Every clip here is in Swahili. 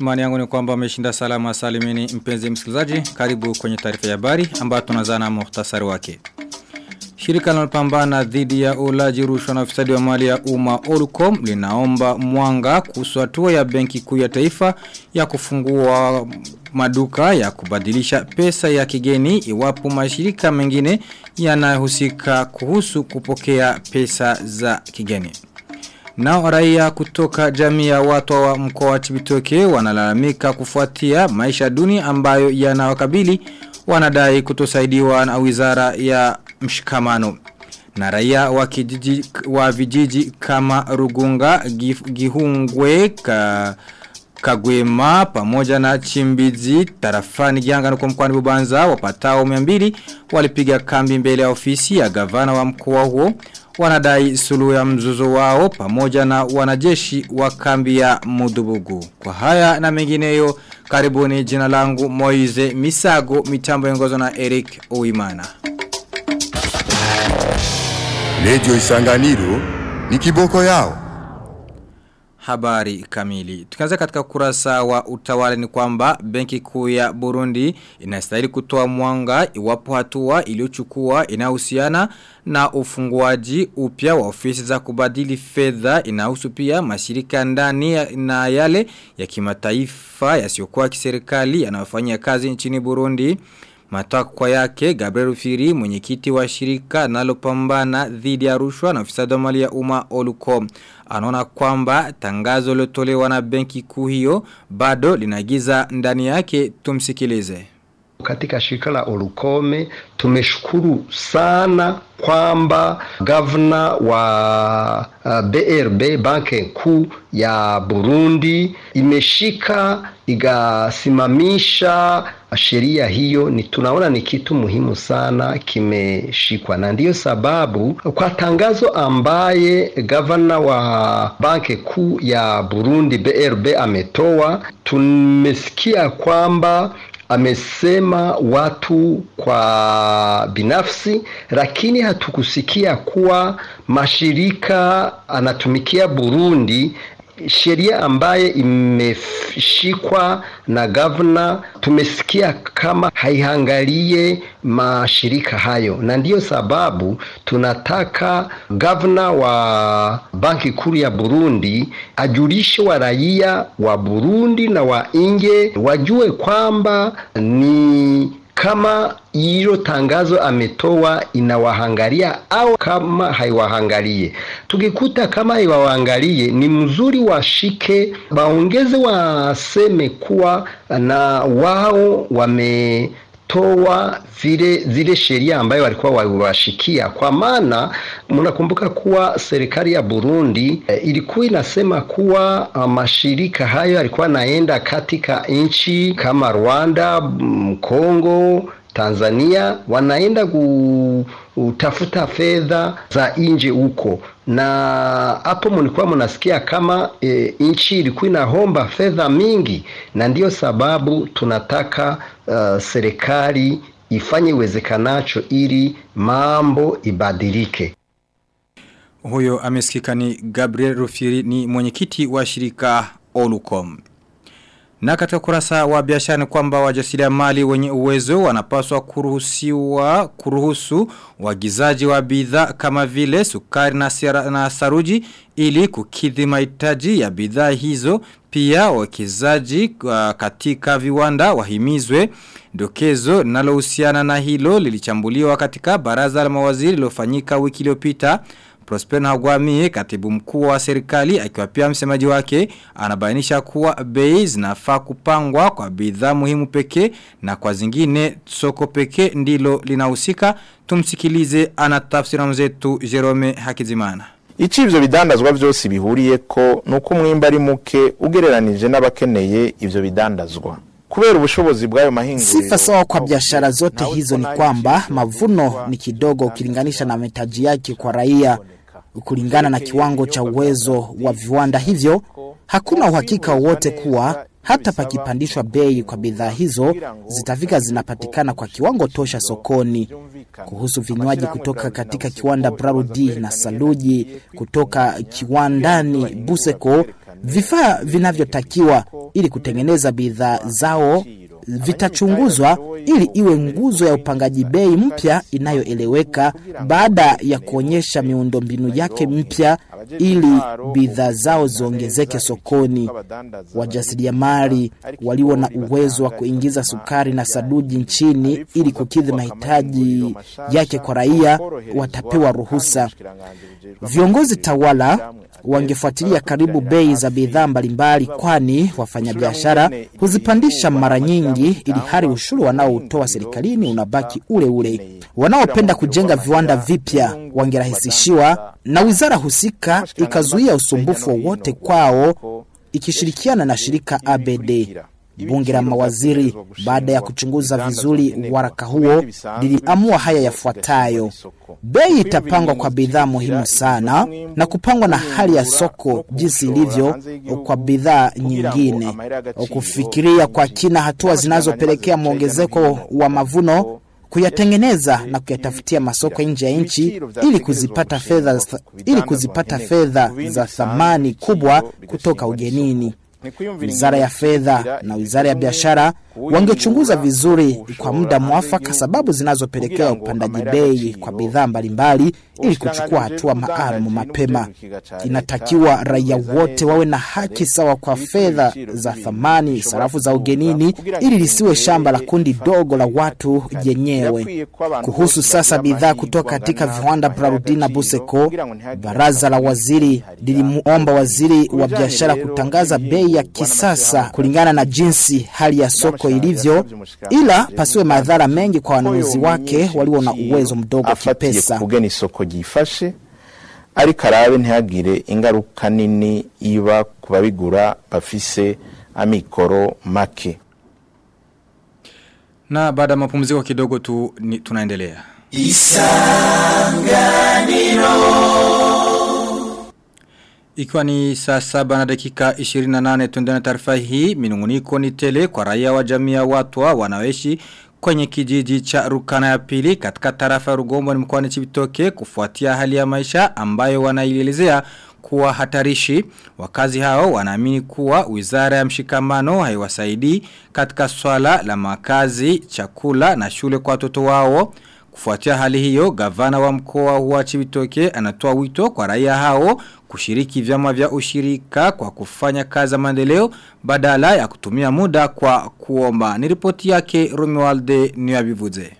Imani yangu ni kwamba ameshinda salama salimini mpenzi msikilizaji. Karibu kwenye taarifa ya habari ambayo tunazana muhtasari wake. Shirika linalopambana dhidi ya ulaji rushwa na ufisadi wa mali ya umma Orcom linaomba mwanga kuhusu hatua ya Benki Kuu ya Taifa ya kufungua maduka ya kubadilisha pesa ya kigeni iwapo mashirika mengine yanayohusika kuhusu kupokea pesa za kigeni. Nao raia kutoka jamii ya watu wa mkoa wa Chibitoke wanalalamika kufuatia maisha duni ambayo yanawakabili wanadai kutosaidiwa na wizara ya mshikamano. Na raia wa, kijiji, wa vijiji kama Rugunga, Gihungwe, ka, Kagwema pamoja na Chimbizi tarafani Gianga nuko mkoani Bubanza wapatao 200 walipiga kambi mbele ya ofisi ya gavana wa mkoa huo wanadai sulu ya mzozo wao pamoja na wanajeshi wa kambi ya Mudubugu. Kwa haya na mengineyo karibuni jina langu Moize Misago mitambo yongozo na Eric Uimana. Lejo Isanganiro ni kiboko yao. Habari kamili. Tukianza katika kurasa wa utawala ni kwamba benki kuu ya Burundi inastahili kutoa mwanga iwapo hatua iliyochukua inahusiana na ufunguaji upya wa ofisi za kubadili fedha inahusu pia mashirika ndani na yale ya kimataifa yasiyokuwa kiserikali yanayofanya kazi nchini Burundi. Matakwa yake Gabriel Firi mwenyekiti wa shirika nalopambana dhidi ya rushwa na ufisadi mali ya umma Olucom anaona kwamba tangazo lilotolewa na benki kuu hiyo bado linagiza ndani yake tumsikilize. Katika shirika la Olukome tumeshukuru sana kwamba gavana wa uh, BRB banki kuu ya Burundi imeshika igasimamisha sheria hiyo. Ni tunaona ni kitu muhimu sana kimeshikwa. Na ndiyo sababu kwa tangazo ambaye gavana wa banki kuu ya Burundi BRB ametoa tumesikia kwamba amesema watu kwa binafsi, lakini hatukusikia kuwa mashirika anatumikia Burundi sheria ambaye imeshikwa na gavana tumesikia kama haihangalie mashirika hayo, na ndiyo sababu tunataka gavana wa banki kuu ya Burundi ajulishe wa raia wa Burundi na wa nje wajue kwamba ni kama hilo tangazo ametoa inawahangalia au kama haiwahangalie. Tukikuta kama haiwahangalie, ni mzuri washike, baongeze waseme kuwa na wao wame toa zile zile sheria ambayo walikuwa wawashikia. kwa maana mnakumbuka kuwa serikali ya Burundi e, ilikuwa inasema kuwa mashirika hayo yalikuwa naenda katika nchi kama Rwanda, Kongo, Tanzania wanaenda kutafuta fedha za nje huko, na hapo mlikuwa mnasikia kama e, nchi ilikuwa inaomba fedha mingi, na ndiyo sababu tunataka uh, serikali ifanye uwezekanacho ili mambo ibadilike. Huyo amesikika ni Gabriel Rufiri ni mwenyekiti wa shirika Olucom. Na katika kurasa wa biashara ni kwamba wajasiria mali wenye uwezo wanapaswa kuruhusiwa kuruhusu wagizaji wa bidhaa kama vile sukari na, sira, na saruji ili kukidhi mahitaji ya bidhaa hizo. Pia wakizaji uh, katika viwanda wahimizwe dokezo linalohusiana na hilo lilichambuliwa katika baraza la mawaziri lilofanyika wiki iliyopita Prosper Ntagwamiye katibu mkuu wa serikali akiwa pia msemaji wake anabainisha kuwa bei zinafaa kupangwa kwa bidhaa muhimu pekee na kwa zingine soko pekee ndilo linahusika tumsikilize anatafsira mzetu Jerome Hakizimana Ichi ivyo bidandazwa vyose bihuriyeko nuko umwimba ari muke ugereranije n'abakeneye ivyo bidandazwa kubera ubushobozi bw'ayo mahinguriro. Sifa sawa kwa biashara zote hizo ni kwamba mavuno ni kidogo ukilinganisha na mahitaji yake kwa raia. Kulingana na kiwango cha uwezo wa viwanda hivyo, hakuna uhakika wowote kuwa hata pakipandishwa bei kwa bidhaa hizo zitafika zinapatikana kwa kiwango tosha sokoni. Kuhusu vinywaji kutoka katika kiwanda Brarudi na Saluji kutoka kiwandani Buseko Vifaa vinavyotakiwa ili kutengeneza bidhaa zao vitachunguzwa ili iwe nguzo ya upangaji bei mpya inayoeleweka baada ya kuonyesha miundombinu yake mpya ili bidhaa zao ziongezeke sokoni. Wajasiriamali walio na uwezo wa kuingiza sukari na saduji nchini ili kukidhi mahitaji yake kwa raia watapewa ruhusa. Viongozi tawala wangefuatilia karibu bei za bidhaa mbalimbali, kwani wafanyabiashara huzipandisha mara nyingi, ili hali ushuru wanaoutoa serikalini unabaki ule ule. Wanaopenda kujenga viwanda vipya wangerahisishiwa na wizara husika ikazuia usumbufu wowote kwao ikishirikiana na shirika ABD. Bunge la mawaziri baada ya kuchunguza vizuri waraka huo liliamua haya yafuatayo: bei itapangwa kwa bidhaa muhimu sana na kupangwa na hali ya soko jinsi ilivyo kwa bidhaa nyingine, kufikiria kwa kina hatua zinazopelekea mwongezeko wa mavuno kuyatengeneza na kuyatafutia masoko nje ya nchi ili kuzipata fedha ili kuzipata fedha za thamani kubwa kutoka ugenini. Wizara ya fedha na wizara ya biashara wangechunguza vizuri kwa muda mwafaka sababu zinazopelekea upandaji bei kwa bidhaa mbalimbali ili kuchukua hatua maalum mapema. Inatakiwa raia wote wawe na haki sawa kwa fedha za thamani, sarafu za ugenini, ili lisiwe shamba la kundi dogo la watu yenyewe. Kuhusu sasa bidhaa kutoka katika viwanda Brarudina Buseko, baraza la waziri lilimuomba waziri wa biashara kutangaza bei ya kisasa kulingana na jinsi hali ya soko ilivyo, ila pasiwe madhara mengi kwa wanunuzi wake walio na uwezo mdogo kipesa. kugeni isoko ryifashe ariko arabe ntihagire ingaruka nini iba kubabigura bafise amikoro make Na baada ya mapumziko kidogo tu ni, tunaendelea. Ikiwa ni saa saba na dakika 28 tuendana taarifa hii, minunguniko ni tele kwa raia wa jamii ya watwa wanaoishi kwenye kijiji cha Rukana ya pili katika tarafa ya Rugombo ni mkoani Chibitoke kufuatia hali ya maisha ambayo wanaielezea kuwa hatarishi. Wakazi hao wanaamini kuwa wizara ya mshikamano haiwasaidii katika swala la makazi, chakula na shule kwa watoto wao. Kufuatia hali hiyo, gavana wa mkoa wa Chibitoke anatoa wito kwa raia hao kushiriki vyama vya ushirika kwa kufanya kazi za maendeleo badala ya kutumia muda kwa kuomba. Ni ripoti yake Romualde Niyabivuze.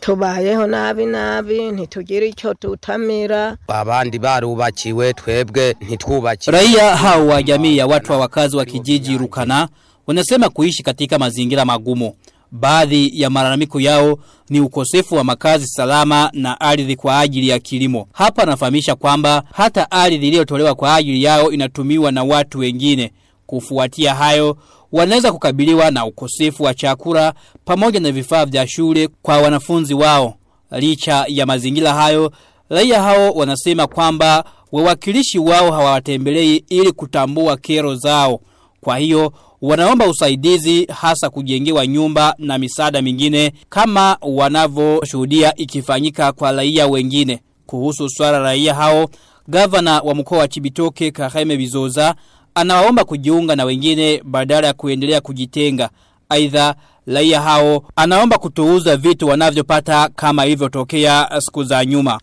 tubayeho nabi nabi ntitugira icyo tutamira abandi barubakiwe twebwe ntitwubaki Raia hao wa jamii ya watu wa wakazi wa kijiji Rukana wanasema kuishi katika mazingira magumu. Baadhi ya malalamiko yao ni ukosefu wa makazi salama na ardhi kwa ajili ya kilimo. Hapa nafahamisha kwamba hata ardhi iliyotolewa kwa ajili yao inatumiwa na watu wengine. Kufuatia hayo, wanaweza kukabiliwa na ukosefu wa chakula pamoja na vifaa vya shule kwa wanafunzi wao. Licha ya mazingira hayo, raia hao wanasema kwamba wawakilishi wao hawatembelei ili kutambua kero zao. Kwa hiyo wanaomba usaidizi hasa kujengewa nyumba na misaada mingine kama wanavyoshuhudia ikifanyika kwa raia wengine. Kuhusu swala raia hao, gavana wa mkoa wa Chibitoke Kaheme Bizoza anawaomba kujiunga na wengine badala ya kuendelea kujitenga. Aidha raia hao anaomba kutuuza vitu wanavyopata kama ilivyotokea siku za nyuma.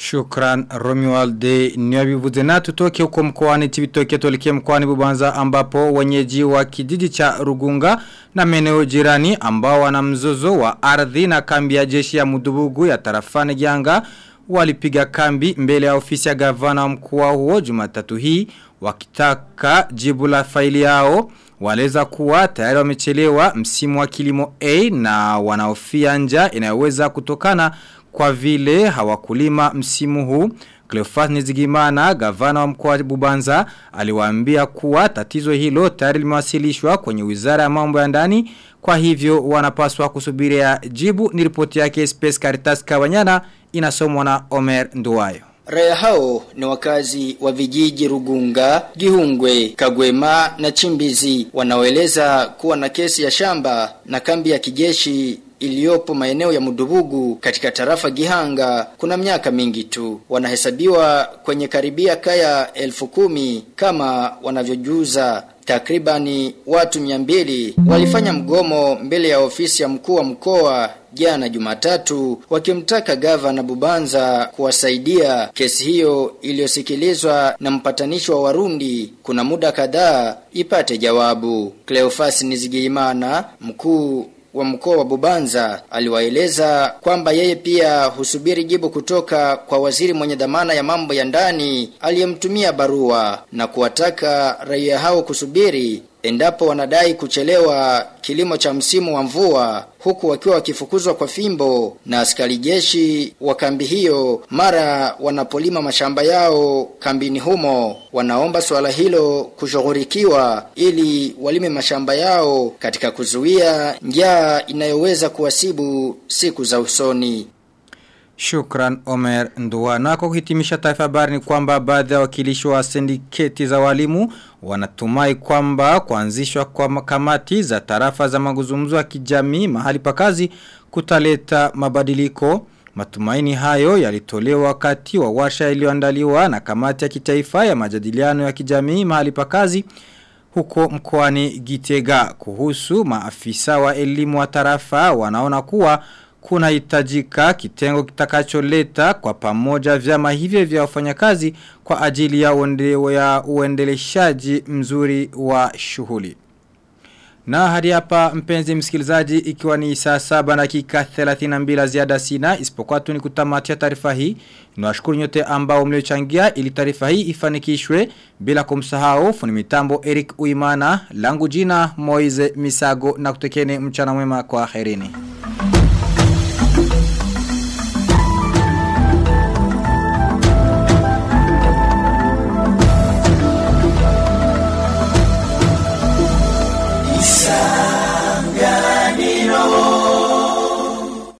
Shukran Romualde Nyabi na tutoke huko mkoani Chibitoke tuelekee mkoani Bubanza ambapo wenyeji wa kijiji cha Rugunga na meneo jirani ambao wana mzozo wa ardhi na kambi ya jeshi ya Mudubugu ya tarafani Gianga walipiga kambi mbele ya ofisi ya gavana mkoa huo Jumatatu hii wakitaka jibu la faili yao waleza kuwa tayari wamechelewa msimu wa kilimo A na wanaofia nja inayoweza kutokana kwa vile hawakulima msimu huu. Cleofas Nizigimana, gavana wa mkoa wa Bubanza, aliwaambia kuwa tatizo hilo tayari limewasilishwa kwenye wizara ya mambo ya ndani, kwa hivyo wanapaswa kusubiria jibu. Ni ripoti yake Space Caritas Kawanyana inasomwa na Omer Nduwayo. Raia hao ni wakazi wa vijiji Rugunga, Gihungwe, Kagwema na Chimbizi wanaoeleza kuwa na kesi ya shamba na kambi ya kijeshi iliyopo maeneo ya Mudubugu katika tarafa Gihanga kuna miaka mingi tu. Wanahesabiwa kwenye karibia kaya elfu kumi kama wanavyojuza takribani watu miambili walifanya mgomo mbele ya ofisi ya mkuu wa mkoa jana Jumatatu wakimtaka gavana Bubanza kuwasaidia kesi hiyo iliyosikilizwa na mpatanishi wa Warundi kuna muda kadhaa ipate jawabu. Cleophas Nizigimana mkuu wa mkoa wa Bubanza aliwaeleza kwamba yeye pia husubiri jibu kutoka kwa waziri mwenye dhamana ya mambo ya ndani aliyemtumia barua na kuwataka raia hao kusubiri endapo wanadai kuchelewa kilimo cha msimu wa mvua huku wakiwa wakifukuzwa kwa fimbo na askari jeshi wa kambi hiyo mara wanapolima mashamba yao kambini humo. Wanaomba swala hilo kushughulikiwa ili walime mashamba yao katika kuzuia njaa inayoweza kuwasibu siku za usoni Shukran Omer Ndua. Na kwa kuhitimisha taifa habari ni kwamba baadhi ya wakilishi wa sindiketi za walimu wanatumai kwamba kuanzishwa kwa kamati za tarafa za maguzumzu ya kijamii mahali pa kazi kutaleta mabadiliko. Matumaini hayo yalitolewa wakati wa washa iliyoandaliwa na kamati ya kitaifa ya majadiliano ya kijamii mahali pa kazi huko mkoani Gitega kuhusu maafisa wa elimu wa tarafa wanaona kuwa kuna itajika kitengo kitakacholeta kwa pamoja vyama hivyo vya wafanyakazi kwa ajili ya, uende, ya uendeleshaji mzuri wa shughuli. Na hadi hapa mpenzi msikilizaji ikiwa ni saa saba na dakika 32 ziada sina isipokuwa tu ni kutamatia taarifa hii. Niwashukuru nyote ambao mliochangia ili taarifa hii ifanikishwe bila kumsahau funi mitambo Eric Uimana langu jina Moize Misago na kutekene mchana mwema kwa herini.